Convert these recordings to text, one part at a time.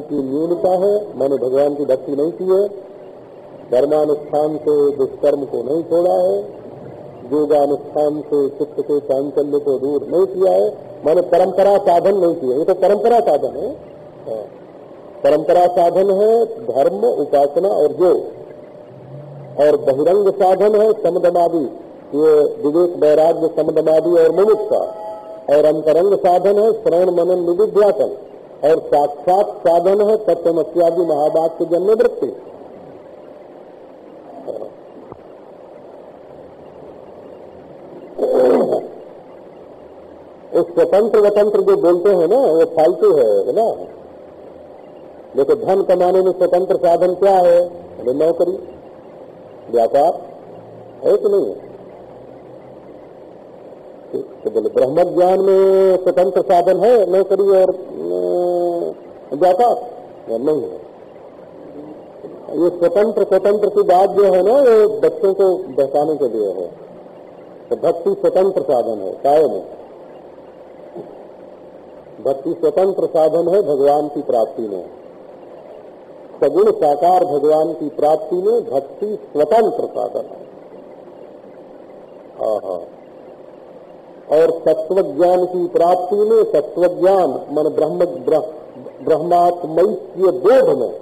की न्यूनता है, मैंने भगवान की भक्ति नहीं की है। धर्मानुष्ठान से दुष्कर्म को नहीं छोड़ा है। योगानुष्ठान से चित्त के चांचल्य को दूर नहीं किया है। मैंने परंपरा साधन नहीं किया। ये तो परंपरा साधन है। हाँ। परंपरा साधन है, धर्म, उपासना और योग। और बहिरंग साधन है, समदमादि। ये विवेक, वैराग्य, समदमादि और मुमुक्षा। और अंतरंग साधन है श्रवण मनन निविध्यासन और साक्षात साधन है तत्वमत्यादि महाबाग की जन्म वृत्ति स्वतंत्र वतंत्र जो बोलते हैं ना वो फालतू है ना? देखो, धन कमाने में स्वतंत्र साधन क्या है? अरे नौकरी, व्यापार, है कि नहीं? है तो बोले ब्रह्म ज्ञान में स्वतंत्र साधन है, नौकरी और व्यापार या नहीं है। ये स्वतंत्र स्वतंत्र की बात जो है ना, ये बच्चों को बहकाने के लिए है। तो भक्ति स्वतंत्र साधन है, कायम है। भक्ति स्वतंत्र साधन है, भगवान की प्राप्ति में। सगुण साकार भगवान की प्राप्ति में भक्ति स्वतंत्र साधन है। और तत्व ज्ञान की प्राप्ति में तत्वज्ञान मन ब्रह्म ब्रह्म ब्रह्मात्मैक्य बोध में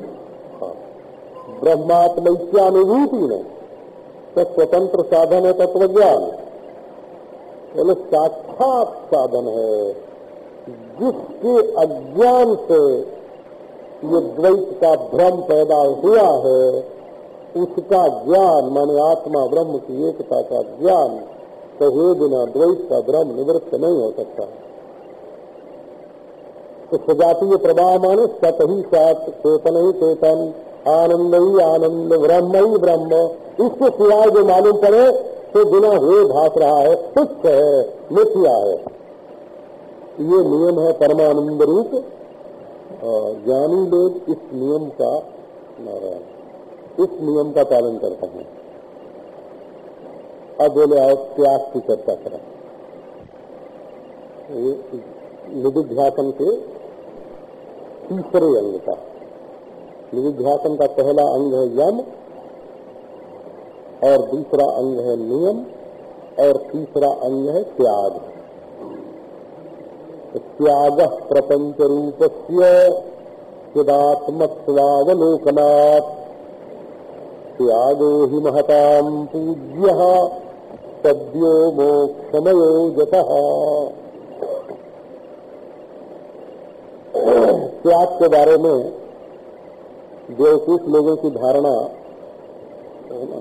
ब्रह्मात्मैक्यानुभूति में तो स्वतंत्र साधन है तत्वज्ञान बोले, साक्षात साधन है। जिसके अज्ञान से ये द्वैत का भ्रम पैदा हुआ है, उसका ज्ञान, माने आत्मा ब्रह्म की एकता का ज्ञान, कहे बिना द्वैत का भ्रम निवृत्त नहीं हो सकता। तो सजातीय प्रवाह माने सत ही सत चेतन ही चेतन आनंद ही आनंद ब्रह्म। ही ब्रह्म इसके सिवाय जो मालूम पड़े तो बिना हुए भाग रहा है, तुच्छ है, मिथ्या है। ये नियम है परमानंद रूप ज्ञानी लोग इस नियम का इस नियम का पालन करते हैं। अब बोले, आओ, त्याग की चर्चा करें। निधिध्यासन के तीसरे अंग का। निधिध्यासन का पहला अंग है यम, और दूसरा अंग है नियम, और तीसरा अंग है त्याग। त्याग प्रपंच रूप से चिदात्मत्वावलोकनात् त्यागो हि महताम पूज्य सद्यो मोक्षमयो जत त्याग के बारे में बेवकूफ़ लोगों की धारणा है ना?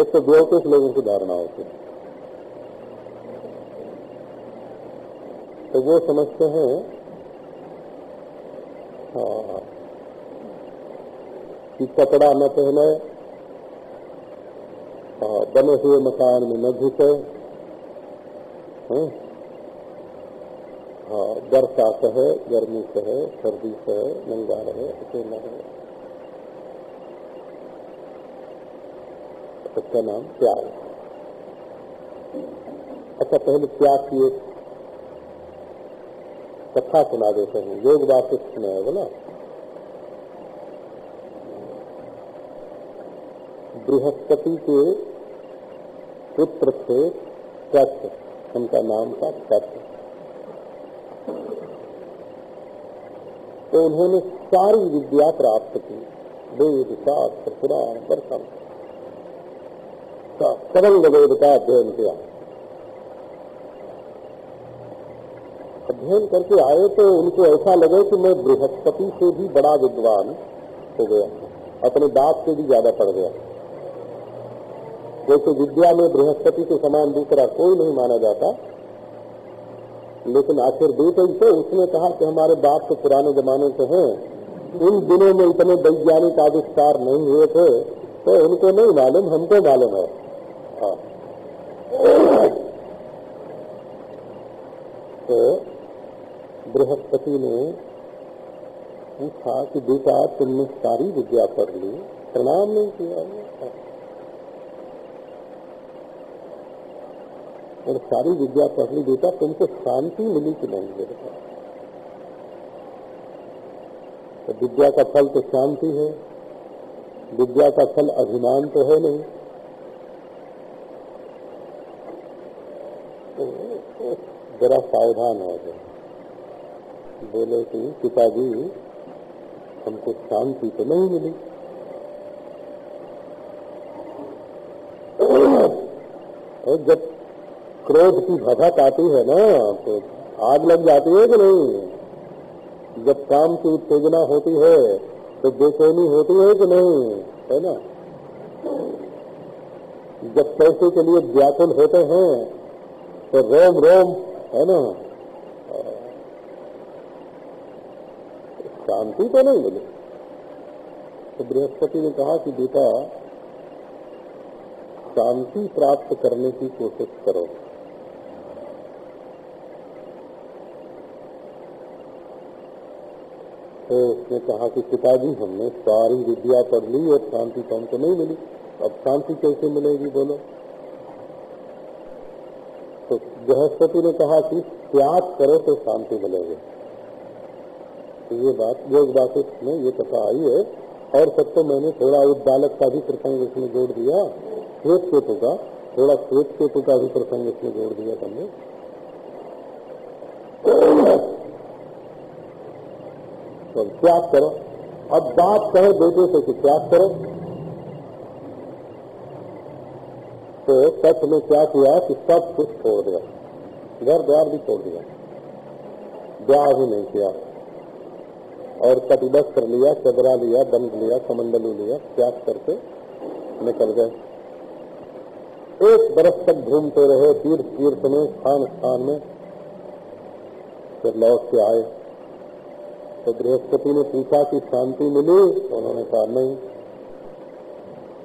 एक तो बेवकूफ़ लोगों की धारणा होती है। तो वो समझते हैं हाँ, कि कपड़ा न पहने हाँ, बने हुए मकान में न घुसे हाँ, वर्षा सहे गर्मी सहे सर्दी सहे नंगा रहे न रहे। उसका नाम त्याग अच्छा पहले त्याग की एक कथा सुना देते हैं। योग वासिष्ठ में है बोला। बृहस्पति के पुत्र थे सत्य उनका नाम था सत्य तो उन्होंने सारी विद्या प्राप्त की। वेद, शास्त्र, पुराण, दर्शन। सरंग वेद का अध्ययन किया। अध्ययन करके आए तो उनको ऐसा लगे कि मैं बृहस्पति से भी बड़ा विद्वान हो गया अपने बाप से भी ज़्यादा पड़ गया। जैसे विद्या में बृहस्पति के समान दूसरा कोई नहीं माना जाता लेकिन आखिर बेटे से उसने कहा कि हमारे बाप तो पुराने जमाने से हैं। इन दिनों में इतने वैज्ञानिक आविष्कार नहीं हुए थे तो उनको नहीं मालूम, हमको मालूम है। हाँ। तो बृहस्पति ने पूछा कि बेटा, तुमने सारी विद्या पढ़ ली? प्रणाम नहीं किया। और सारी विद्या पढ़ बेटा तुमको शांति मिली कि नहीं मेरे तो विद्या का फल तो शांति है, विद्या का फल अभिमान तो है नहीं। तो जरा सावधान हो गए बोले कि पिताजी, हमको शांति तो नहीं मिली। और जब क्रोध की भभक आती है ना तो आग लग जाती है कि नहीं? जब काम की उत्तेजना होती है तो बेचैनी होती है कि नहीं? है ना? जब पैसे के लिए व्याकुल होते हैं तो रोम रोम, है ना? शांति तो नहीं मिली। तो बृहस्पति ने कहा कि बेटा, शांति प्राप्त करने की कोशिश करो। तो उसने कहा कि पिताजी, हमने सारी विद्या पढ़ ली और शांति तो हमको नहीं मिली। अब शांति कैसे मिलेगी, बोलो? तो बृहस्पति ने कहा कि त्याग करो तो शांति मिलेगी। तो ये बात योग वासिष्ठ में ये कथा आई है। और सब तो मैंने थोड़ा उद्दालक का भी प्रसंग इसमें जोड़ दिया, श्वेत केतु का। थोड़ा श्वेत केतु का भी प्रसंग इसमें जोड़ दिया हमने। तो त्याग करो। अब बात कहे बेटे से कि त्याग करो। तो सच ने क्या किया कि सब कुछ छोड़ दिया। घर द्वार भी छोड़ दिया। ब्याह भी नहीं किया। और कटिबस कर लिया, चदरा लिया दंड लिया कमंडलू लिया, त्याग करके निकल गए। एक बरस तक घूमते रहे तीर्थ तीर्थ में स्थान स्थान में, फिर लौट के आए। तो बृहस्पति ने पूछा कि शांति मिली? तो उन्होंने कहा, नहीं।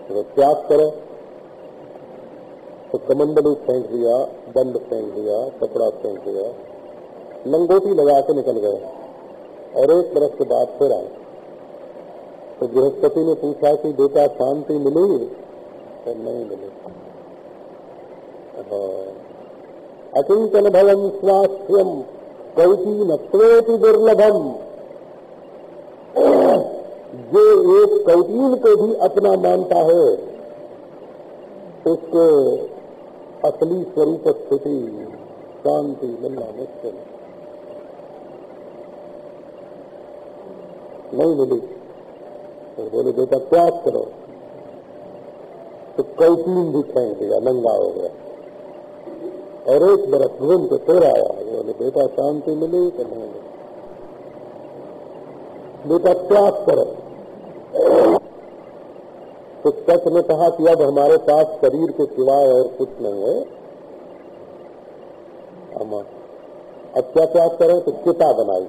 तो त्याग करो। तो कमंडलू फेंक दिया दंड फेंक दिया, कपड़ा फेंक दिया, लंगोटी लगा के निकल गए और एक बरस के बाद फिर आए। तो बृहस्पति ने पूछा कि, बेटा, शांति मिली? तो नहीं मिली। अचिंतन भवन स्वास्थ्यम कौटी नत्वेति दुर्लभम। जो एक कौटीन को भी अपना मानता है, उसको असली स्वरूप स्थिति, शांति मिलना मुश्किल नहीं मिली। तो बोले, बेटा, त्याग करो। तो कौतीन भी फेंक दिया, नंगा हो गया। और एक बरस घूम के फिर आया। बोले, बेटा, शांति मिली तो नहीं मिली? बेटा, त्याग करो। तो सच ने कहा कि अब हमारे पास शरीर के सिवाय और कुछ नहीं है। हम अब क्या त्याग करें तो चिता बनाई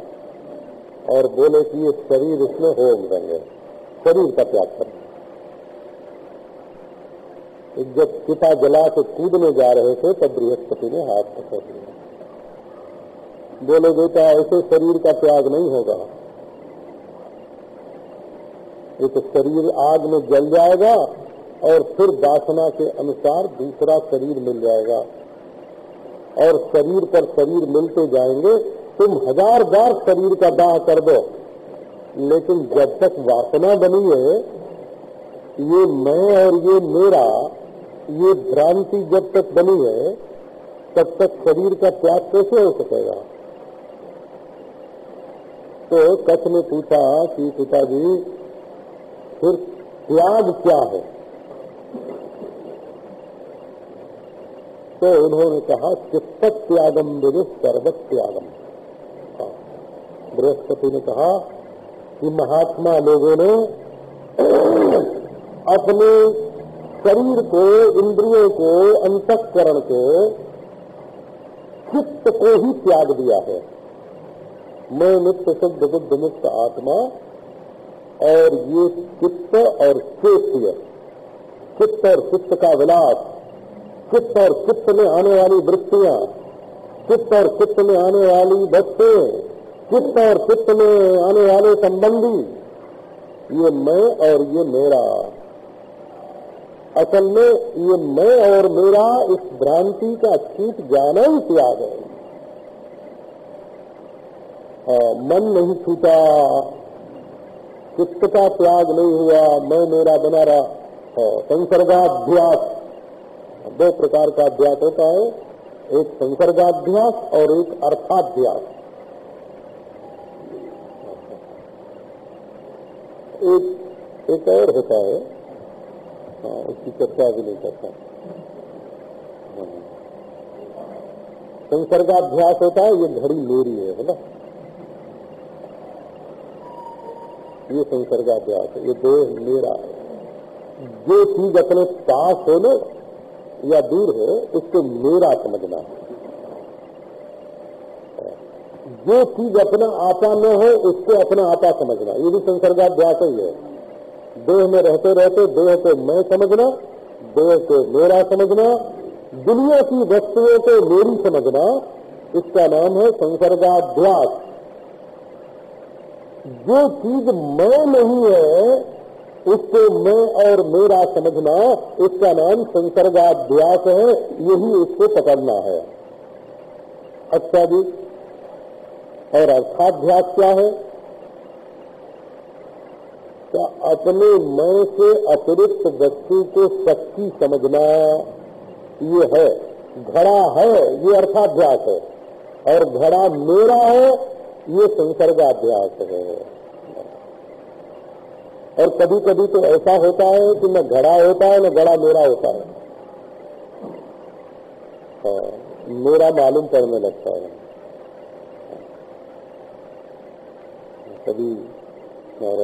और बोले कि ये शरीर इसमें होम देंगे शरीर का त्याग करें। जब चिता जला के कूदने जा रहे थे, तब बृहस्पति ने हाथ पकड़ लिया। बोले, बेटा, ऐसे शरीर का त्याग नहीं होगा। ये तो शरीर आग में जल जाएगा और फिर वासना के अनुसार दूसरा शरीर मिल जाएगा। और शरीर पर शरीर मिलते जाएँगे, तुम हज़ार बार शरीर का दाह कर दो। लेकिन जब तक वासना बनी है, ये मैं और ये मेरा, ये भ्रांति जब तक बनी है, तब तक शरीर का त्याग कैसे हो सकेगा? तो कच्छ ने पूछा कि पिताजी फिर त्याग क्या है? तो उन्होंने कहा, चित्त त्यागम विदु सर्वत त्यागम बृहस्पति ने कहा कि महात्मा लोगों ने अपने शरीर को, इंद्रियों को, अंतकरण को चित्त को ही त्याग दिया है। मैं नित्य शुद्ध बुद्ध मुक्त आत्मा और ये चित्त और चेत्य चित्त और चित्त का विलास। चित्त और चित्त में आने वाली वृत्तियाँ। चित्त और चित्त में आने वाली बच्चे चित्त और चित्त में आने वाले संबंधी। ये मैं और ये मेरा। असल में ये मैं और मेरा इस भ्रांति का छूट जाना ही त्याग है। मन नहीं छूटा चित्त का त्याग नहीं हुआ, मैं मेरा बना रहा। संसर्गाभ्यास। दो प्रकार का अभ्यास होता है, एक संसर्गाभ्यास और एक अर्थाभ्यास। एक एक और होता है। हाँ उसकी चर्चा भी नहीं करता। हाँ। संसर्गाभ्यास होता है, ये घड़ी मेरी है ना? ये संसर्गाभ्यास है, ये देह मेरा है। जो चीज़ अपने पास हो लो या दूर हो, उसको मेरा समझना है। जो चीज़ अपना आपा न हो, उसको अपना आपा समझना। ये भी संसर्गाभ्यास ही है। देह में रहते रहते देह को मैं समझना, देह को मेरा समझना, दुनिया की वस्तुओं को मेरी समझना, इसका नाम है संसर्गाभ्यास। जो चीज़ मैं नहीं है, उसको मैं और मेरा समझना इसका नाम संसर्गाभ्यास है, यही उसको पकड़ना है। अच्छा जी, और अर्थाभ्यास क्या है? क्या अपने मैं से अतिरिक्त व्यक्ति को शक्ति समझना, ये है। घड़ा है, ये अर्थाभ्यास है। और घड़ा मेरा है ये संसर्गाभ्यास है। और कभी कभी तो ऐसा होता है कि न घड़ा होता है न घड़ा मेरा होता है। हाँ, मेरा मालूम पड़ने लगता है। कभी और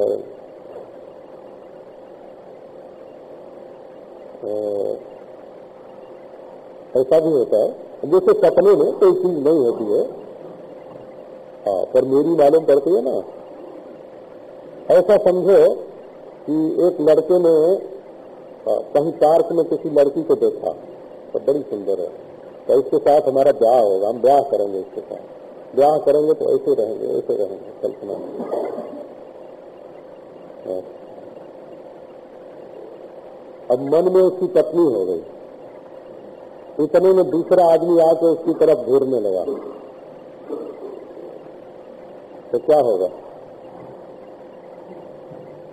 ऐसा भी होता है। जैसे सपने में कोई चीज़ नहीं होती है हाँ पर मेरी मालूम पड़ती है ना। ऐसा समझो कि एक लड़के ने कहीं पार्क में किसी लड़की को देखा। तो बड़ी सुंदर है। तो इसके साथ हमारा ब्याह होगा। हम ब्याह करेंगे इसके साथ। ब्याह करेंगे तो ऐसे रहेंगे ऐसे रहेंगे, कल्पना। हाँ। अब मन में उसकी पत्नी हो गई। इतने में दूसरा आदमी आके उसकी तरफ़ घूरने लगा। तो क्या होगा?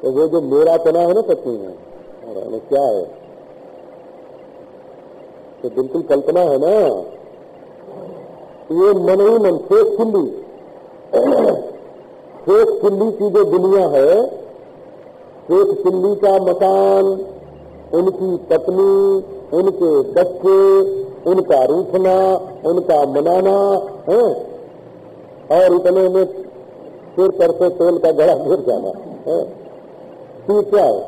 तो वो जो मेरा तना है ना पत्नी में क्या है? तो बिल्कुल कल्पना है ना? ये मन ही मन शेख चिल्ली शेख चिल्ली की जो दुनिया है शेख चिल्ली का मकान, उनकी पत्नी, उनके बच्चे, उनका रूठना, उनका मनाना, है? और इतने में फिर परसों तेल का गड़ा गिर जाना। है? तो क्या है?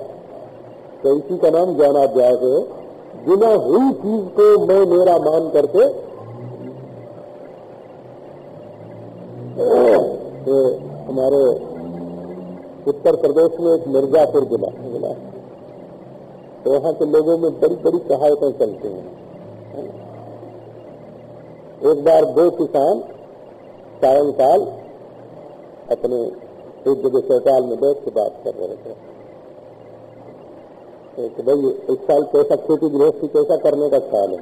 तो इसी का नाम ज्ञानाभ्यास है। बिना हुई चीज़ को मैं मेरा मान करके तो हमारे उत्तर प्रदेश में एक मिर्जापुर जिला जिला तो वहाँ के लोगों में बड़ी बड़ी कहावतें चलती हैं? एक बार दो किसान सायंकाल अपने एक जगह चौपाल में बैठ के बात कर रहे थे। तो भाई, इस साल कैसा खेती गृहस्थी कैसा करने का साल है?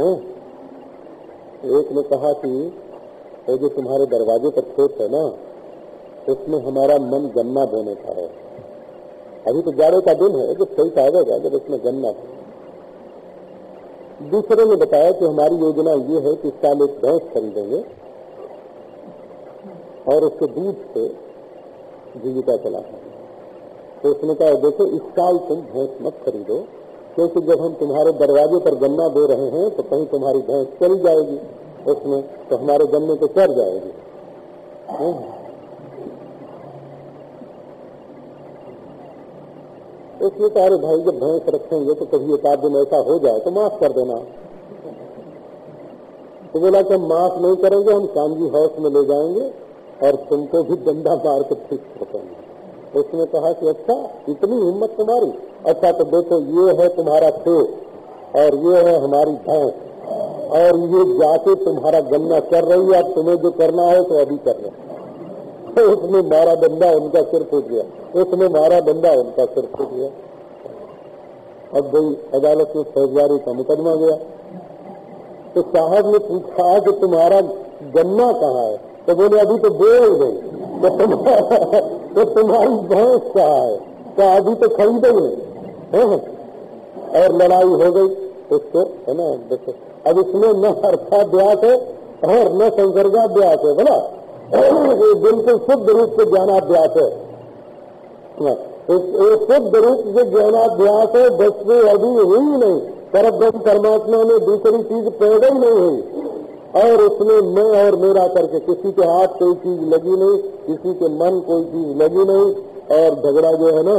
हाँ? एक ने कहा कि वो जो तुम्हारे दरवाजे पर खेत है ना, उसमें हमारा मन गन्ना बोने का है। अभी तो जाड़े का दिन है, जब सही आएगा जब उसमें गन्ना दूसरे ने बताया कि हमारी योजना ये है कि इस साल एक भैंस खरीदेंगे। और उसके दूध से जीविका चला तो उसने कहा, देखो, इस साल तुम भैंस मत खरीदो, क्योंकि जब हम तुम्हारे दरवाजे पर गन्ना दे रहे हैं तो कहीं तुम्हारी भैंस चली जाएगी उसमें तो हमारे गन्ने को चढ़ जाएगी। इसलिए सारे भाई, जब भैंस रखेंगे तो कभी एक आध दिन ऐसा हो जाए तो माफ़ कर देना। तो बोला कि हम माफ़ नहीं करेंगे, हम कांजी हाउस में ले जाएँगे और तुमको भी डंडा मार के ठीक कर उसने कहा कि अच्छा इतनी हिम्मत तुम्हारी। अच्छा तो देखो, ये है तुम्हारा खेत, और ये है हमारी भैंस, और ये जाके तुम्हारा गन्ना कर रही है, अब तुम्हें जो करना है तो अभी कर तो उसने मारा बंदा, उनका सिर फूट गया। उसने मारा बंदा, उनका सिर फूट गया। अब भाई, अदालत में फौजदारी का मुकदमा गया। तो साहब ने पूछा कि तुम्हारा गन्ना कहाँ है? तो बोले, अभी तो बोल गई तो तुम्हारा तो तुम्हारी भैंस का है तो अभी तो खरीदेंगे। है। और लड़ाई हो गई। उसको, है ना, देखो, अब इसमें न अर्थाभ्यास है और न संसर्गाभ्यास है, बोला। बिल्कुल शुद्ध रूप से ज्ञानाभ्यास है। शुद्ध रूप से ज्ञानाभ्यास है, वस्तु अभी हुई नहीं। पर ब्रह्म परमात्मा में दूसरी चीज़ पैदा ही नहीं हुई। और उसमें मैं और मेरा करके किसी के हाथ कोई चीज़ लगी नहीं, किसी के मन कोई चीज़ लगी नहीं, और झगड़ा जो है ना,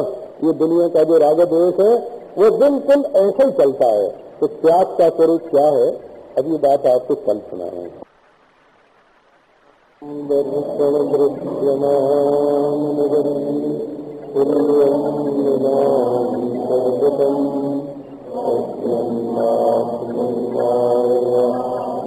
ये दुनिया का जो राग द्वेष है, वो बिल्कुल ऐसे ही चलता है। तो त्याग का स्वरूप क्या है? अब ये बात आपको कल सुना है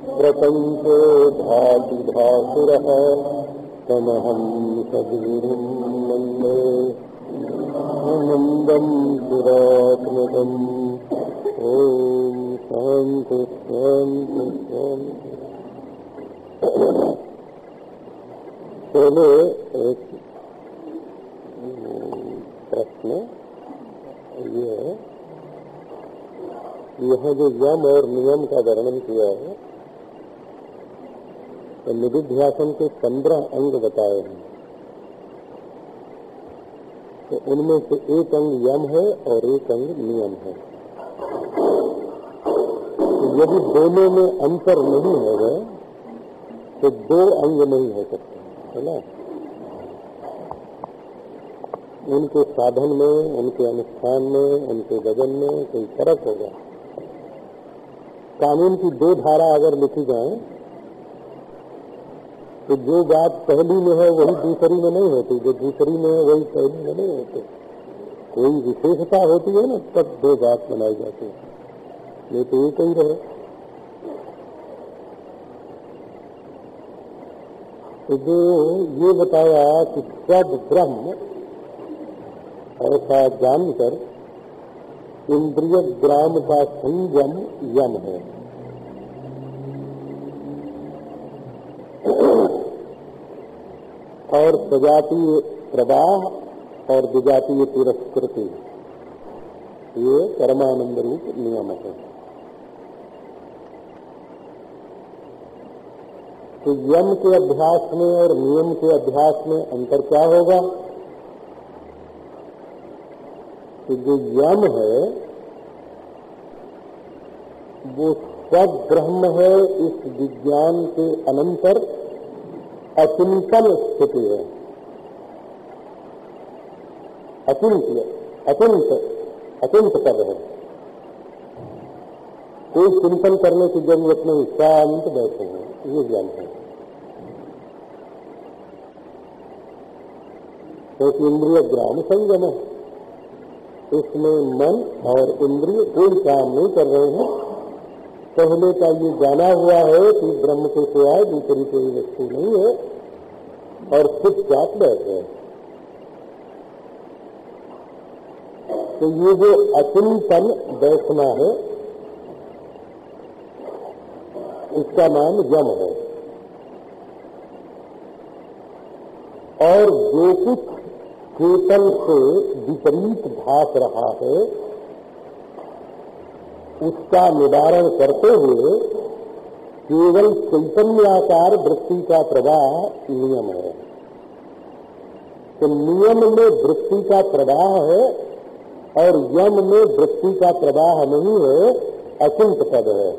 प्रपञ्चो भाति भासुरः तमहम् सद्गुरुम् मन्ये आनन्दम् सुरात्मकम् ॐ शान्ति शान्ति शान्ति। पहले एक प्रश्न। ये है। यहाँ जो यम और नियम का वर्णन किया है निधिध्यासन के पंद्रह अंग बताए हैं। तो उनमें से एक अंग यम है और एक अंग नियम है। तो यदि दोनों में अंतर नहीं है तो दो अंग नहीं हो सकते, है ना? उनके साधन में, उनके अनुष्ठान में, उनके वज़न में कोई फ़र्क होगा। कानून की दो धारा अगर लिखी जाए तो जो बात पहली में है, वही दूसरी में नहीं होती। जो दूसरी में है, वही पहली में नहीं होती। कोई विशेषता होती है ना, तब दो बात बनाई जाती है। ये तो एक ही रहे। तो जो ये बताया कि सब ब्रह्म, ऐसा जानकर इंद्रिय ग्राम का संयम यम है। और सजातीय प्रवाह और विजातीय तिरस्कृति। ये परमानंद रूप नियम है। तो यम के अभ्यास में और नियम के अभ्यास में अंतर क्या होगा? कि जो यम है, वो सब ब्रह्म है इस विज्ञान के अनंतर। अचिंतन स्थिति है। अचिंत्य अचिंत अचिंत कर रहे कोई चिंतन करने की ज़रूरत नहीं, शांत बैठे हैं, ये ज्ञान है। तो इंद्रिय ग्राम संयम है। इसमें मन और इंद्रिय कोई काम नहीं कर रहे हैं। पहले का ये जाना हुआ है कि ब्रह्म के सिवाय दूसरी कोई वस्तु नहीं है, और चुपचाप बैठे हैं। तो ये जो अचिंतन बैठना है, इसका नाम यम है। और जो कुछ चेतन से विपरीत भाग रहा है उसका निवारण करते हुए केवल चैतन्याकार वृत्ति का प्रवाह नियम है। तो नियम में वृत्ति का प्रवाह है और यम में वृत्ति का प्रवाह नहीं है, अचिंत पद है।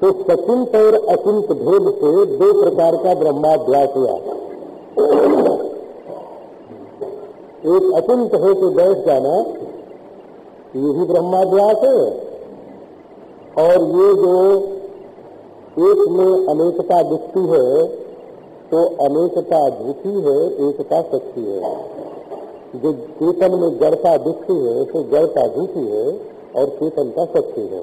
तो सचिंत और अचिंत भेद से दो प्रकार का ब्रह्माभ्यास हुआ। एक अचिंत हो तो बैठ जाना यही ब्रह्माभ्यास है। और ये जो एक में अनेकता दिखती है तो अनेकता झूठी है, एकता सच्ची है। जो चेतन में जड़ता दिखती है तो जड़ता झूठी है, और चेतन का सच्ची है।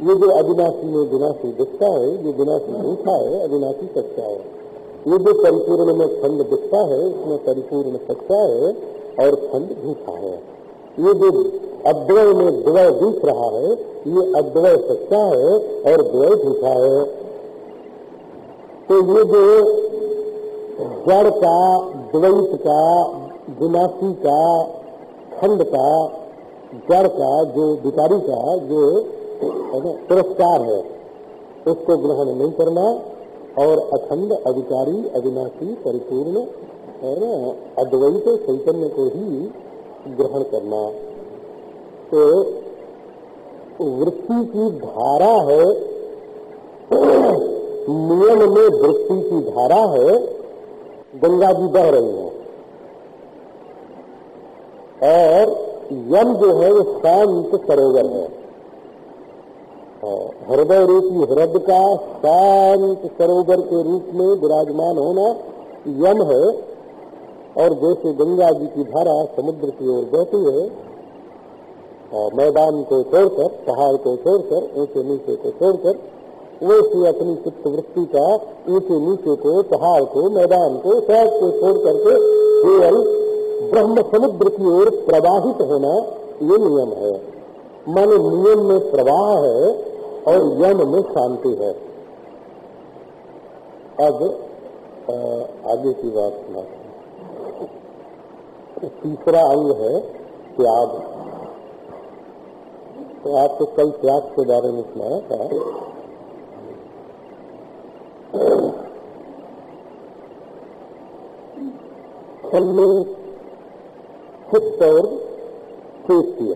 ये जो अविनाशी में विनाशी दिखता है, ये विनाशी झूठा है, अविनाशी सच्चा है। ये जो परिपूर्ण में खंड दिखता है इसमें परिपूर्ण सच्चा है, और खंड झूठा है। ये जो अद्वय में द्वय दिख रहा है, ये अद्वय सच्चा है और द्वय झूठा है। तो ये जो जड़ का, द्वैत का विनाशी का, खंड का, जड़ का, जो विकारी का, जो पुरस्कार है, उसको ग्रहण नहीं करना और अखंड अधिकारी अविनाशी, परिपूर्ण अद्वैत चैतन्य को ही ग्रहण करना। तो वृत्ति की धारा है, नियम में वृत्ति की धारा है, गंगा जी बह रही है। और यम जो है वो शांत सरोवर है। हृदय रूपी हृदय का शांत सरोवर के रूप में विराजमान होना यम है, और जैसे गंगा जी की धारा समुद्र की ओर बहती है मैदान को छोड़कर, पहाड़ को छोड़कर, ऊँचे नीचे को छोड़कर, वैसे अपनी चित्त वृत्ति का ऊँचे नीचे को, पहाड़ को, मैदान को सबको छोड़ करके केवल ब्रह्म समुद्र की ओर प्रवाहित होना ये नियम है। मन नियम में प्रवाह है और यम में शांति है। अब आगे की बात सुना तीसरा अंग है त्याग। तो आपको कल त्याग के बारे में सुनाया था। फल में चित्त और चैत्य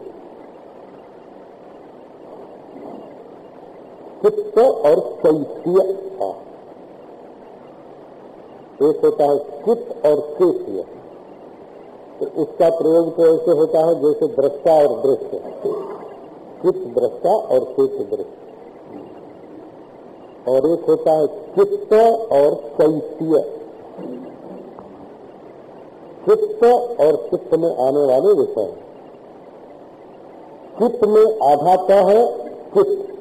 चित्त और चैत्य एक होता है चित्त और चैत्य तो उसका प्रयोग तो ऐसे होता है जैसे दृष्टा और दृश्य चित्त दृष्टा और चैत्य दृष्ट। और एक होता है चित्त और चैत्य। चित्त और चित्त में आने वाले विषय। चित्त में आधाता है चित्त।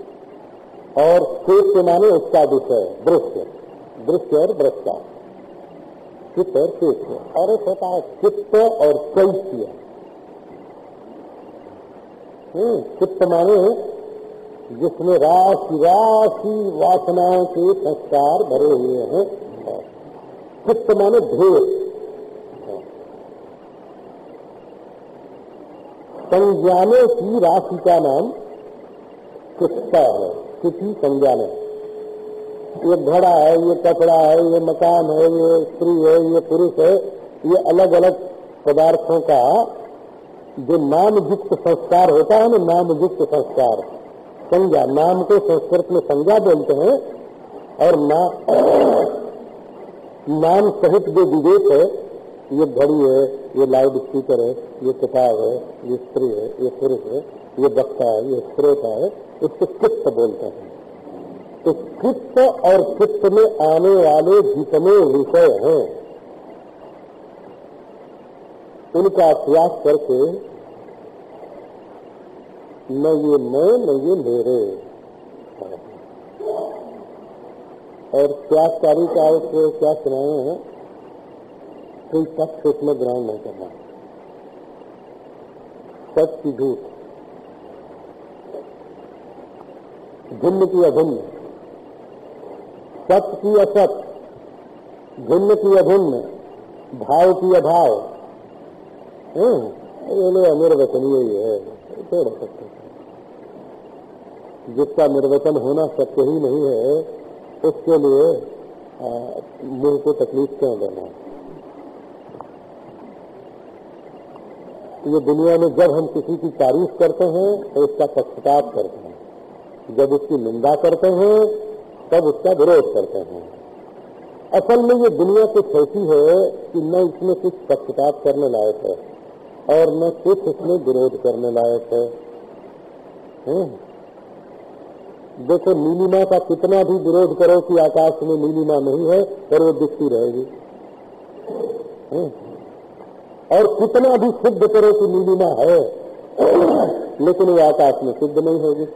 और चैत्य माने उसका विषय, दृश्य। दृश्य और दृष्टा। चित्त और चैत्य और एक होता है चित्त और चैत्य। चित्त माने, जिसमें राशि राशि वासनाओं के संस्कार भरे हुए हैं। चित्त माने ढेर संज्ञाने की राशि का नाम चित्त है, किसी संज्ञान। ये घड़ा है, ये कपड़ा है, ये मकान है, ये स्त्री है, ये पुरुष है, ये अलग अलग पदार्थों का जो नाम युक्त संस्कार होता है ना नाम युक्त संस्कार। संज्ञा नाम को संस्कृत में संज्ञा बोलते हैं और ना, नाम सहित जो विवेक है ये घड़ी है ये लाउड स्पीकर है ये किताब है ये स्त्री है ये पुरुष है ये वक्ता है ये श्रोता है इसको चित्त बोलते हैं। तो चित्त और चित्त में आने वाले जितने विषय हैं उनका त्याग करके, न ये मैं, न ये मेरे और त्यागकारी का उसको क्या सुनाए हैं? कोई सत्य उसमें ग्रहण नहीं करना सत्य झूठ। भिन्न की अभिन्न। सत्य की असत भिन्न की अभिन्न। भाव की अभाव। ये लोग अनिर्वचनीय ही है छोड़ सकते जिसका निर्वचन होना सत्य ही नहीं है उसके लिए मुँह को तकलीफ़ क्यों देना ये दुनिया में जब हम किसी की तारीफ़ करते हैं तो उसका पक्षपात करते हैं जब उसकी निंदा करते हैं तब उसका विरोध करते हैं असल में ये दुनिया कुछ ऐसी है कि न इसमें कुछ पक्षपात करने लायक है और न कुछ इसमें विरोध करने लायक है। देखो नीलिमा का कितना भी विरोध करो कि आकाश में नीलिमा नहीं है पर वो दिखती रहेगी। और कितना भी सिद्ध करो कि नीलिमा है लेकिन वो आकाश में सिद्ध नहीं होगी।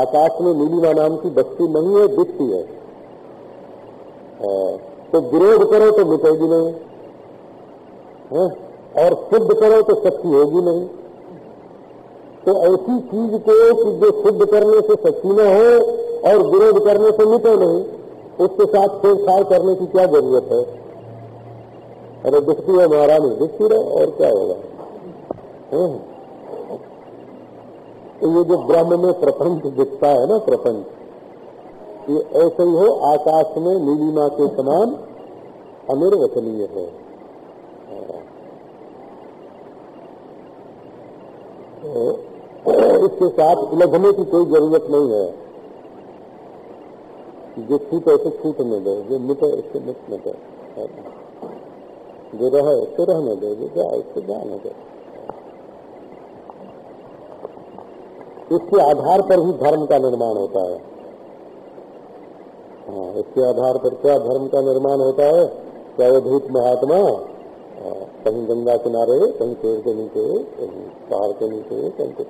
आकाश में नीलिमा नाम की बस्ती नहीं है दिखती हाँ, तो विरोध करो तो मिटेगी नहीं। है? और शुद्ध करो तो शक्ति होगी नहीं। तो ऐसी चीज़ को कि जो शुद्ध करने से सच्ची न हो और विरोध करने से मिटे नहीं, उसके साथ छेड़छाड़ करने की क्या ज़रूरत है? अरे दिखती है महारानी, दिखती रहे, और क्या होगा? तो ये जो ब्रह्म में प्रपंच दिखता है ना प्रपंच, ये ऐसे ही हो, आकाश में नीलिमा के समान अनिर्वचनीय है। इसके साथ उलझने की कोई ज़रूरत नहीं है। जो छूटे उसे छूटने दो, जो मिटे उससे मिटने दे। जो रहे उससे रहने दे, जो जाए उससे जाने दे। इसके आधार पर ही धर्म का निर्माण होता है। हाँ इसके आधार पर क्या धर्म का निर्माण होता है? क्या वो धूप महात्मा कहीं गंगा किनारे, कहीं पेड़ के नीचे, कहीं पहाड़ के नीचे, कहीं कुछ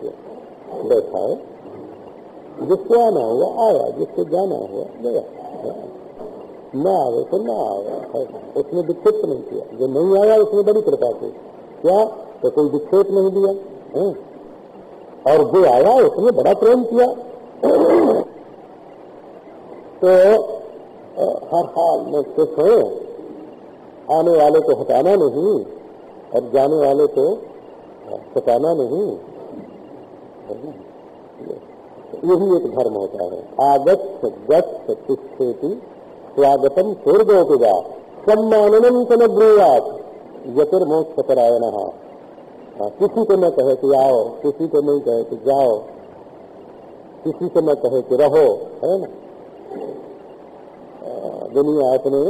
बैठा है। जिसको आना हुआ, आया। जिसको जाना हुआ, गया। न आवे तो न आया उसने विक्षेप नहीं किया। जो नहीं आया, उसने बड़ी कृपा की क्या? तो कोई विक्षेप नहीं दिया। है? और जो आया, उसने बड़ा प्रेम किया। तो हर हाल में है। आने वाले को हटाना नहीं। और जाने वाले को सताना नहीं। यही एक धर्म होता है। आगत गच्छ तिष्ठेति स्वागतम स्वर्गोपगा सम्माननम समग्रयात यतिर्मोक्ष परायण हाँ, किसी को न कहे कि आओ किसी को नहीं कहे कि जाओ किसी को न कहे कि रहो है ना? दुनिया अपने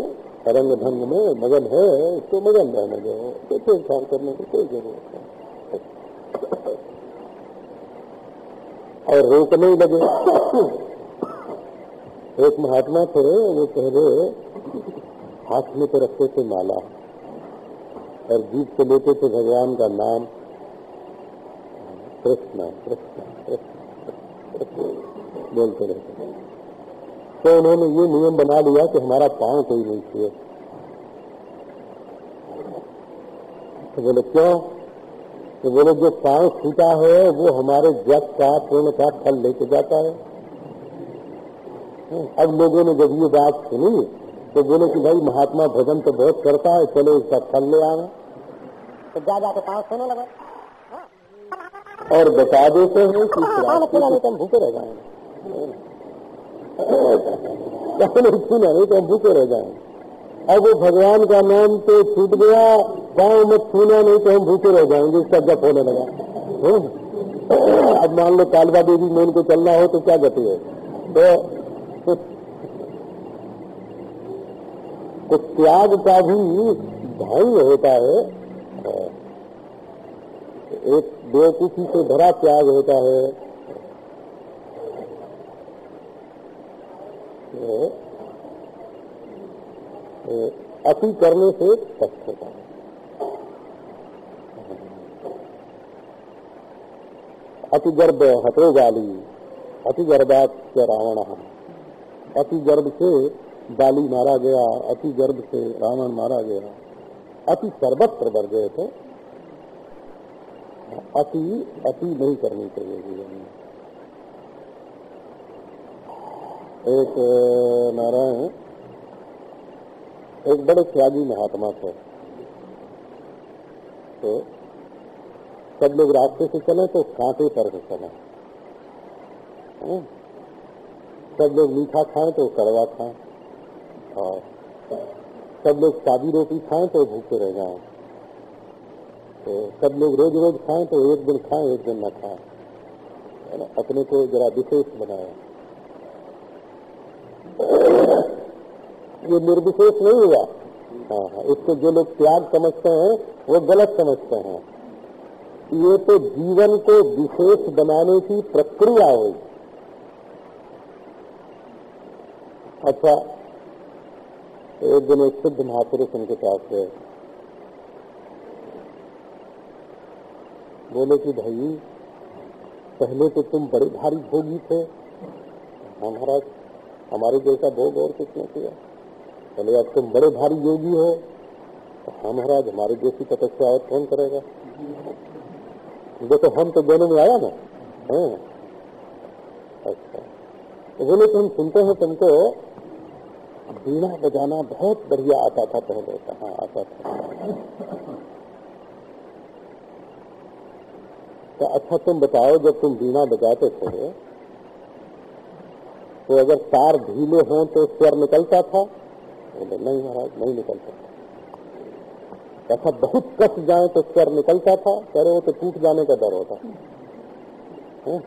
रंग ढंग में मगन है तो मगन रहने दो। तो छेड़छाड़ करने की कोई ज़रूरत नहीं। और रोक नहीं लगे। एक महात्मा थे, वो पहले हाथ में तो रखते थे माला और जीत से लेते थे भगवान का नाम। कृष्ण कृष्ण कृष्ण। बोलते रहते तो उन्होंने ये नियम बना लिया कि हमारा पाँव कोई नहीं छुए। तो बोले क्यों? तो बोले जो पाँव छूटा है वो हमारे जग का पूर्ण का फल लेके जाता है। अब लोगों ने जब ये बात सुनी तो बोले कि भाई महात्मा भजन तो बहुत करता है चलो इसका फल ले आना। तो जा जाके पाँव सोने लगे। और बता देते हैं कि नहीं तो हम भूखे रह जाएँगे। नहीं छूना नहीं तो हम भूखे रह जाएँगे अब वो भगवान का नाम तो छूट गया, गाँव में छूना, नहीं तो हम भूखे रह जाएँगे, इसका जप होने लगा। अब मान लो कालवा देवी में उनको चलना हो तो क्या गति है? तो तो त्याग का भी ढंग होता है। एक बेवकूफ़ी से भरा त्याग होता है। अति करने से कष्ट होता है। अति गर्भ हतो गाली, अति गर्भात रावण। अति गर्भ से बाली मारा गया, अति गर्भ से रावण मारा गया। अति सर्वत्र बढ़ गए थे। अति अति नहीं करनी चाहिए जीवन में। एक नारायण एक बड़े त्यागी महात्मा थे। तो सब लोग रास्ते से चले तो कांटे पर से चले। सब लोग मीठा खाएँ तो कड़वा खाएँ। और सब लोग सादी रोटी खाएँ तो भूखे रह जाएँ। तो सब लोग रोज रोज खाएँ तो एक दिन खाएँ, एक दिन न खाएँ। अपने को जरा विशेष बनाए। ये निर्विशेष नहीं हुआ। हाँ हाँ इसको जो लोग त्याग समझते हैं, वो गलत समझते हैं। ये तो जीवन को विशेष बनाने की प्रक्रिया हुई। अच्छा एक दिन एक सिद्ध महापुरुष उनके पास गए। बोले कि भाई, पहले तो तुम बड़े भारी भोगी थे। हाँ महाराज, हमारे जैसा भोग और किसने किया? पहले अब तुम बड़े भारी योगी हो तो हाँ महाराज, हमारे जैसी तपस्या और कौन करेगा? देखो, हम तो दोनों में आया ना? हाँ। अच्छा। तो बोले हम सुनते हैं तुमको बीणा बजाना बहुत बढ़िया आता था पहले, कहा आता था? तो अच्छा तुम बताओ, जब तुम बीणा बजाते थे तो अगर तार ढीले हों तो स्वर निकलता था? बोले, नहीं महाराज, नहीं निकलता था अच्छा बहुत कस जाए तो स्वर निकलता था कह रहे हो तो टूट जाने का डर होता है?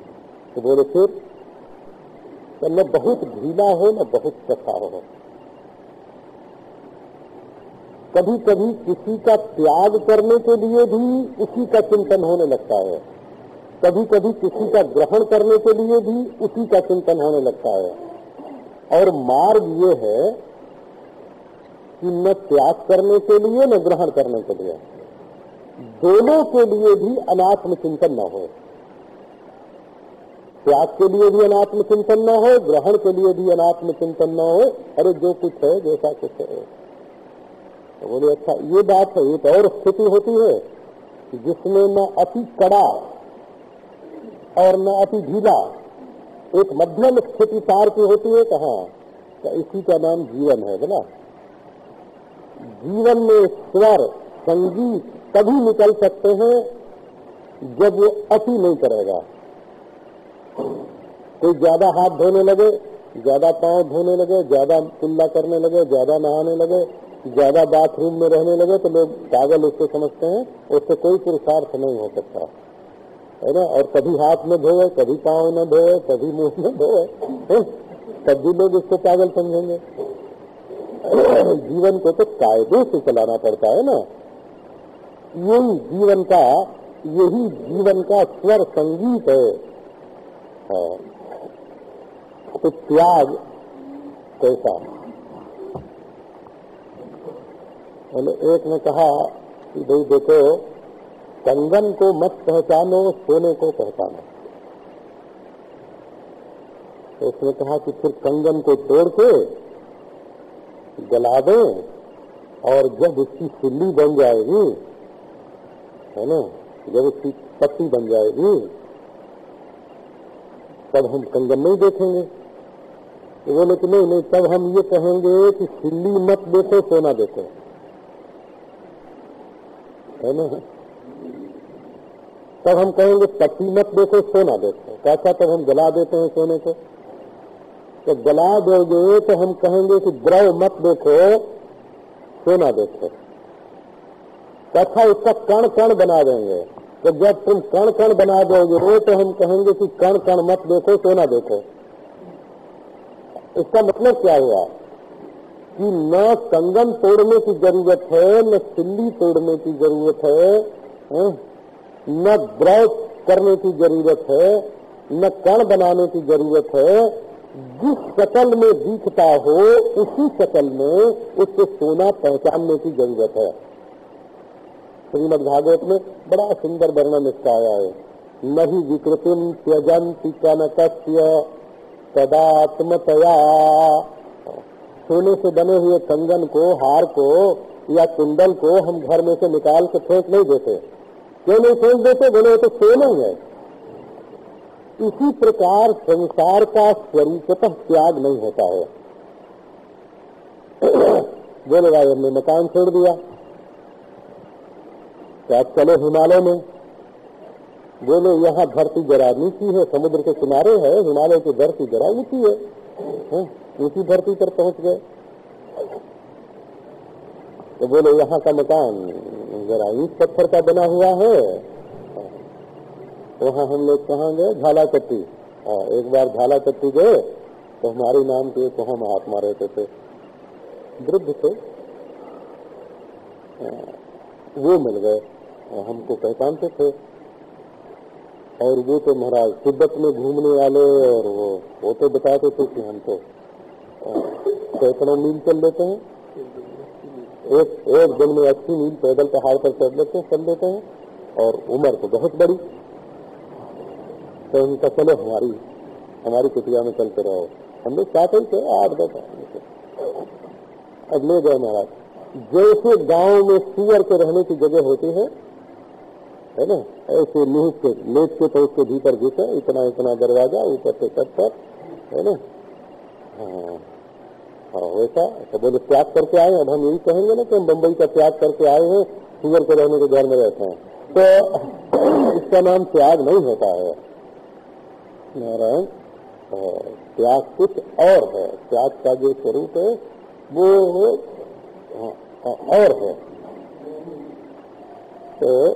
तो बोले, फिर? तो न बहुत ढीला हो न बहुत कसा हो। कभी कभी किसी का त्याग करने के लिए भी उसी का चिंतन होने लगता है। कभी कभी किसी का ग्रहण करने के लिए भी उसी का चिंतन होने लगता है। और मार्ग ये है कि न त्याग करने के लिए न ग्रहण करने के लिए। दोनों के लिए भी अनात्म चिंतन न हो। त्याग के लिए भी अनात्म चिंतन न हो, ग्रहण के लिए भी अनात्म चिंतन न हो। अरे जो कुछ है, जैसा कुछ है। तो बोले अच्छा ये बात है, एक और स्थिति होती है जिसमें न अति कड़ा और न अति ढीला, एक मध्यम स्थिति तार की होती है, कहा? तो इसी का नाम जीवन है बोला जीवन में स्वर, संगीत तभी निकल सकते हैं जब वो अति नहीं करेगा। कोई ज़्यादा हाथ धोने लगे, ज़्यादा पाँव धोने लगे, ज़्यादा कुल्ला करने लगे, ज़्यादा नहाने लगे, ज़्यादा बाथरूम में रहने लगे तो लोग पागल उसको समझते हैं, उससे कोई पुरुषार्थ नहीं हो सकता। है ना? और कभी हाथ में धोए, कभी पाँव न धोए, कभी मुँह में धोए तब भी लोग इसको पागल समझेंगे। जीवन को तो कायदे से चलाना पड़ता है ना। यही जीवन का, यही जीवन का स्वर संगीत है। हाँ। तो त्याग कैसा? मैंने एक ने कहा कि भाई देखो, कंगन को मत पहचानो, सोने को पहचानो। तो उसने कहा कि फिर कंगन को तोड़ के जला दें और जब उसकी सिल्ली बन जाएगी, है ना, जब उसकी पत्ती बन जाएगी, तब हम कंगन नहीं देखेंगे। तो बोले कि नहीं नहीं, तब हम ये कहेंगे कि सिल्ली मत देखो, सोना देखो। है ना? तब हम कहेंगे, पत्ती मत देखो, सोना देखो। कैसा? तब हम जला देते हैं सोने को। तो जला दोगे तो हम कहेंगे कि द्रव मत देखो, सोना देखो। कथा उसका कण कण बना देंगे। तो जब तुम कण कण बना दोगे तो हम कहेंगे कि कण कण मत देखो, सोना देखो। इसका मतलब क्या हुआ? कि न कंगन तोड़ने की ज़रूरत है, न सिल्ली तोड़ने की ज़रूरत है? न द्रव करने की ज़रूरत है, न कण बनाने की ज़रूरत है जिस शकल में दिखता हो, उसी शकल में उसको सोना पहचानने की ज़रूरत है। श्रीमद भागवत में बड़ा सुंदर वर्णन इसका आया है। नहीं विकृतिम त्यजंती कनकस्य, तदात्मतया। सोने से बने हुए कंगन को, हार को या कुंडल को हम घर में से निकाल के फेंक नहीं देते। क्यों नहीं फेंक देते? बोले तो सोना ही है। इसी प्रकार संसार का स्वरूपतः त्याग नहीं होता है। बोले भाई हमने मकान छोड़ दिया। क्या चलो हिमालय में? बोले यहाँ धरती जरा नीची है समुद्र के किनारे है हिमालय की धरती जरा ऊँची है, है? ऊँची धरती पर पहुँच गए। तो बोले यहाँ का मकान जरा ईट पत्थर का बना हुआ है। वहाँ हम लोग कहाँ गए? झाला चट्टी हाँ एक बार झाला चट्टी गए तो हमारे नाम के एक वहाँ महात्मा रहते थे। वृद्ध थे। वो मिल गए। हमको पहचानते थे। और वो तो महाराज तिब्बत में घूमने वाले, और वो वो तो बताते थे कि हम तो सैकड़ों मील चल लेते हैं। एक एक दिन में अस्सी मील पैदल पहाड़ पर चढ़ लेते हैं चल लेते हैं। और उम्र तो बहुत बड़ी। तो उनका, चलो, हमारी हमारी कुटिया में चलते रहो। हम लोग साथ ही थे, आठ दस अब ले गए महाराज। जैसे गाँव में सुअर के रहने की जगह होती है है ना, ऐसे नींद के लेट के तो उसके भीतर घुसे, इतना इतना दरवाज़ा ऊपर से कट पर है ना। हाँ हाँ वैसा तो बोले, त्याग करके आए अब हम यही कहेंगे ना कि हम बम्बई का त्याग करके आए हैं सुगर के रहने के घर में रहते हैं। तो इसका नाम त्याग नहीं होता है। नारायण त्याग कुछ और है। त्याग का जो स्वरूप है, वो और है। तो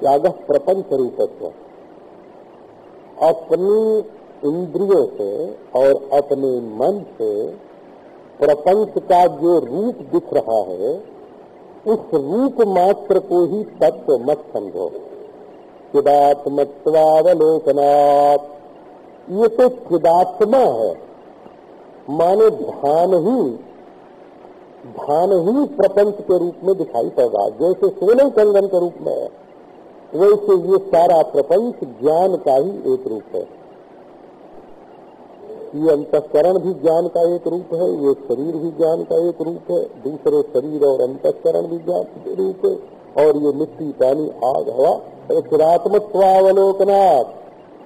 त्याग प्रपंच रूपत्व। अपनी इंद्रियों से और अपने मन से प्रपंच का जो रूप दिख रहा है, उस रूप मात्र को ही तत्व मत समझो। चिदात्मत्वावलोकनात् ये तो चिदात्मा है। माने ध्यान ही ध्यान ही प्रपंच के रूप में दिखाई पड़ेगा जैसे सोने कंगन के रूप में है, वैसे ये सारा प्रपंच ज्ञान का ही एक रूप है। ये अंतकरण भी ज्ञान का एक रूप है, ये शरीर भी ज्ञान का एक रूप है, दूसरे शरीर और अंतकरण भी ज्ञान का रूप है। और ये मिट्टी पानी आग हवा चिरात्मत्वावलोकनाथ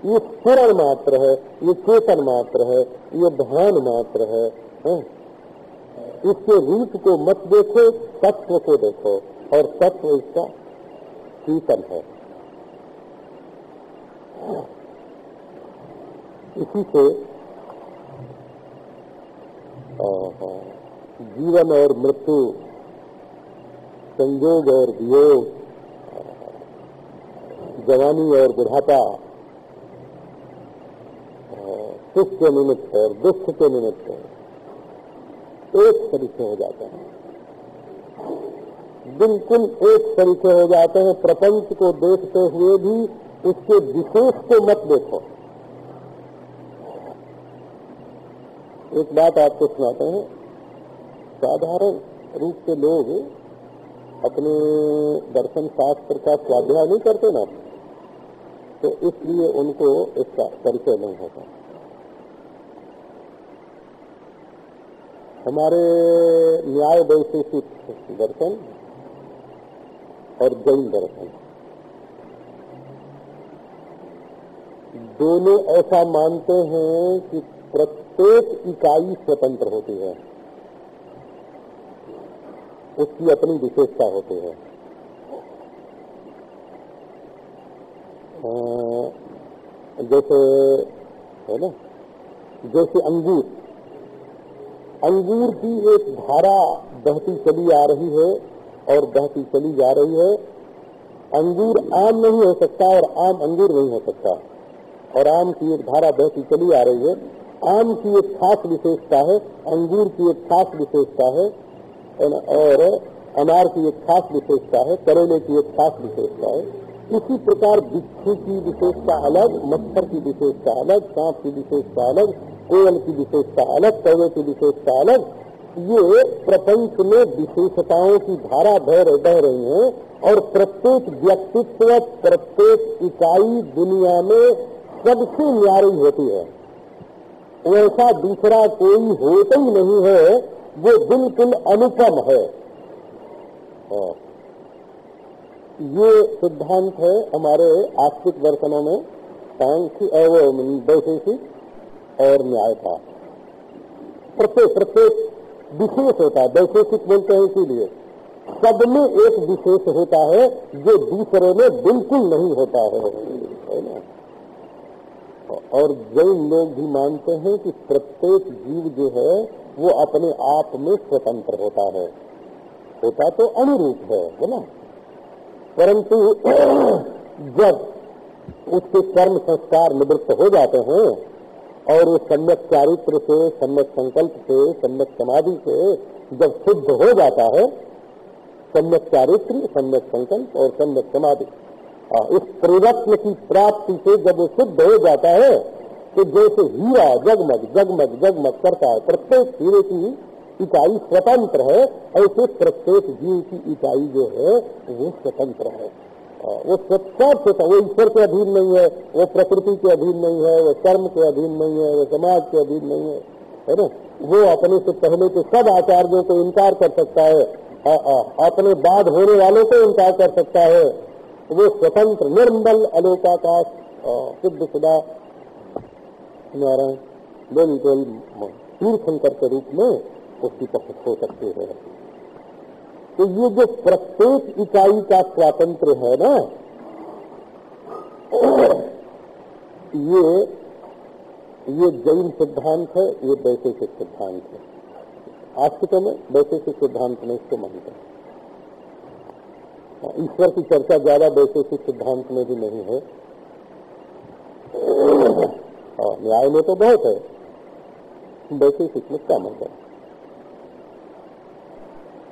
ये स्फुरण मात्र है ये चेतन मात्र है ये ध्यान मात्र है, है? इसके रूप को मत देखो तत्व को देखो और तत्व इसका चेतन है इसी से जीवन और मृत्यु संयोग और वियोग, जवानी और बुढ़ापा, सुख के निमित्त और दुख के निमित्त एक तरीके हो जाते हैं। बिल्कुल एक तरीके हो जाते हैं। प्रपंच को देखते हुए भी उसके विशेष को मत देखो। एक बात आपको सुनाते हैं। साधारण रूप से लोग अपने दर्शन शास्त्र का स्वाध्याय नहीं करते ना तो इसलिए उनको इसका परिचय नहीं होता। हमारे न्याय वैशेषिक दर्शन और जैन दर्शन, दोनों ऐसा मानते हैं कि प्रत्येक इकाई स्वतंत्र होती है। उसकी अपनी विशेषता होती है। जैसे, है ना? जैसे अंगूर। अंगूर की एक धारा बहती चली आ रही है और बहती चली जा रही है। अंगूर आम नहीं हो सकता और आम अंगूर नहीं हो सकता। और आम की एक धारा बहती चली आ रही है। आम की एक खास विशेषता है, अंगूर की एक खास विशेषता है। और अनार की एक खास विशेषता है करेले की एक खास विशेषता है। इसी प्रकार बिच्छू की विशेषता अलग, मच्छर की विशेषता अलग, सांप की विशेषता अलग, कोयल की विशेषता अलग कौवे की विशेषता अलग। ये प्रपंच में विशेषताओं की धारा बह बह रही है और प्रत्येक व्यक्तित्व, प्रत्येक इकाई दुनिया में सबसे न्यारी होती है। वैसा दूसरा कोई होता ही नहीं है वो बिल्कुल अनुपम है। ये सिद्धांत है हमारे आस्तिक दर्शनों में, सांख्य वैशेषिक और न्याय का। प्रत्येक प्रत्येक विशेष होता है वैशेषिक बोलते हैं इसीलिए। सब में एक विशेष होता है, जो दूसरे में बिल्कुल नहीं होता है। है ना? और जैन लोग भी मानते हैं कि प्रत्येक जीव जो है वो अपने आप में स्वतंत्र होता है। होता तो अनुरूप है है ना? परंतु जब उसके कर्म संस्कार निवृत्त हो जाते हैं और वो सम्यक चारित्र से, सम्यक संकल्प से, सम्यक समाधि से जब शुद्ध हो जाता है, सम्यक चारित्र, सम्यक संकल्प और सम्यक समाधि इस प्रयत्न की प्राप्ति से जब वो शुद्ध हो जाता है तो जैसे हीरा जगमग जगमग जगमग करता है प्रत्येक हीरे की इकाई स्वतंत्र है ऐसे प्रत्येक जीव की इकाई जो है वो स्वतंत्र है। वो सत्सात होता वो ईश्वर के अधीन नहीं है वो प्रकृति के अधीन नहीं है वो कर्म के अधीन नहीं है वो समाज के अधीन नहीं है है ना? वो अपने से पहले के सब आचार्यों को इनकार कर सकता हाँ, अपने बाद होने वालों को इनकार कर सकता है। वो स्वतंत्र निर्मल अलोकाकाश सिद्ध सुधा नारायण बिल्कुल तीर्थंकर के रूप में उसकी प्रकट हो सकते हैं। तो ये जो प्रत्येक इकाई का स्वातंत्र है ना, ये ये जैन सिद्धांत है, ये वैशेषिक सिद्धांत है। आस्तिकों में वैशेषिक सिद्धांत में इसको मानते। हैं, ईश्वर की चर्चा ज़्यादा वैशेषिक सिद्धांत में भी नहीं है। न्याय में तो बहुत है। वैशेषिक में क्या मतलब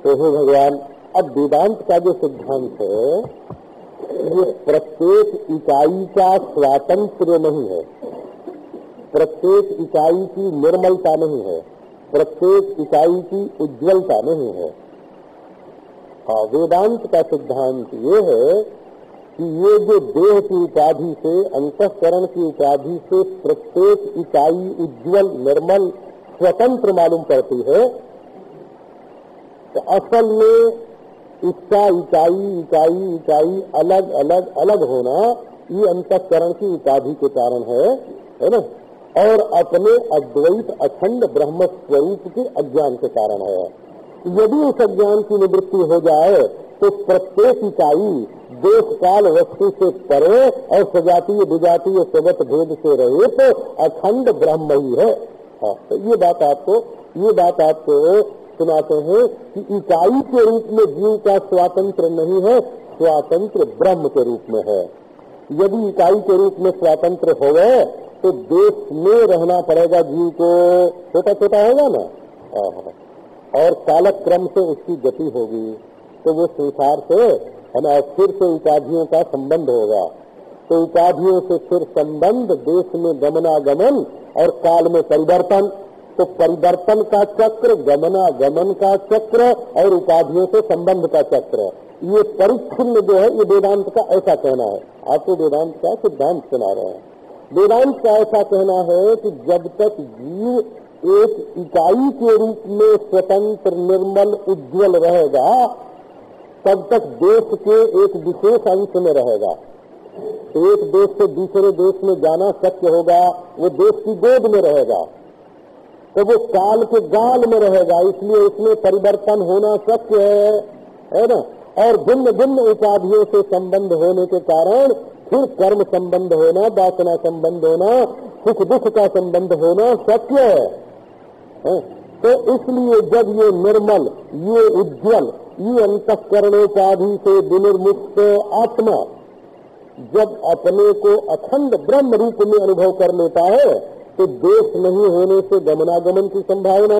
तो हे भगवान, अब वेदांत का जो सिद्धांत है, ये प्रत्येक इकाई का स्वातंत्र नहीं है। प्रत्येक इकाई की निर्मलता नहीं है। प्रत्येक इकाई की उज्जवलता नहीं है। हाँ वेदांत का सिद्धांत ये है कि ये जो देह की उपाधि से, अंतकरण की उपाधि से प्रत्येक इकाई उज्जवल, निर्मल, स्वतंत्र मालूम पड़ती है तो असल में इसका इकाई इकाई इकाई अलग अलग अलग होना ये अंतकरण की उपाधि के कारण है है ना? और अपने अद्वैत अखंड ब्रह्म स्वरूप के अज्ञान के कारण है। यदि उस अज्ञान की निवृत्ति हो जाए तो प्रत्येक इकाई देश काल वस्तु से परे और सजातीय विजातीय स्वगत भेद से रहे तो अखंड ब्रह्म ही है। हाँ, तो ये बात आपको ये बात आपको सुनाते हैं कि इकाई के रूप में जीव का स्वातंत्र नहीं है स्वातंत्र ब्रह्म के रूप में है। यदि इकाई के रूप में स्वातंत्र हो गए तो देश में रहना पड़ेगा जीव को। छोटा छोटा होगा ना? हाँ, हाँ। और कालक क्रम से उसकी गति होगी तो वो संसार से है ना फिर से उपाधियों का संबंध होगा। तो उपाधियों से फिर संबंध, देश में गमनागमन और काल में परिवर्तन। तो परिवर्तन का चक्र, गमनागमन का चक्र और उपाधियों से संबंध का चक्र। ये परिच्छिन्न जो है, ये वेदांत का ऐसा कहना है। आपको वेदांत का सिद्धांत सुना रहे हैं। वेदांत का ऐसा कहना है कि जब तक जीव एक इकाई के रूप में स्वतंत्र, निर्मल, उज्जवल रहेगा, तब तक देश के एक विशेष अंश में रहेगा। एक देश से दूसरे देश में जाना शक्य होगा, वो देश की गोद में रहेगा। तो वो काल के गाल में रहेगा, इसलिए इसमें परिवर्तन होना शक्य है है ना? और भिन्न भिन्न उपाधियों से संबंध होने के कारण फिर कर्म संबंध होना, वासना संबंध होना सुख दुख का संबंध होना शक्य है है। तो इसलिए जब ये निर्मल, ये उज्जवल, ये अंतकरणोपाधि से विनिर्मुक्त आत्मा जब अपने को अखंड ब्रह्म रूप में अनुभव कर लेता है तो देश नहीं होने से गमनागमन की संभावना